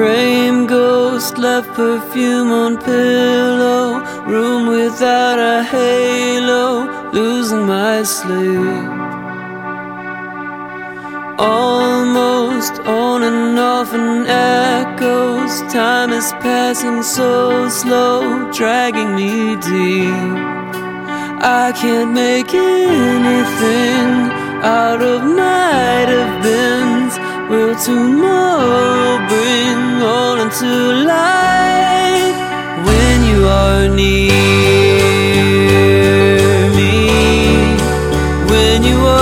same ghost left perfume on pillow. Room without a halo, losing my sleep. Almost on and off in echoes. Time is passing so slow, dragging me deep. I can't make anything out of beens. Will tomorrow bring all into light when you are near me? When you are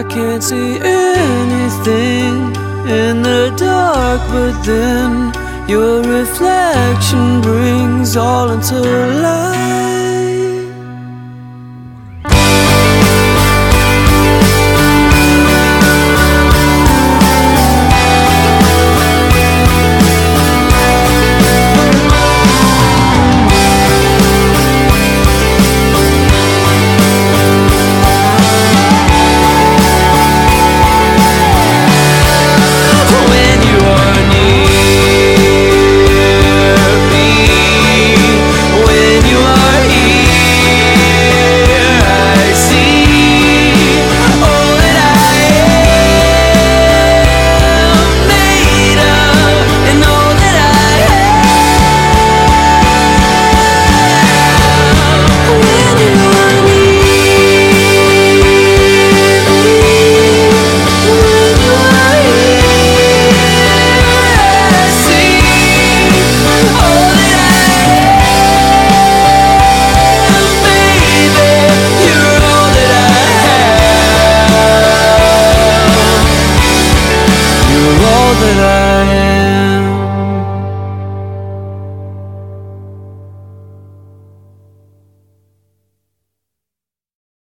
I can't see anything in the dark, but then your reflection brings all into light.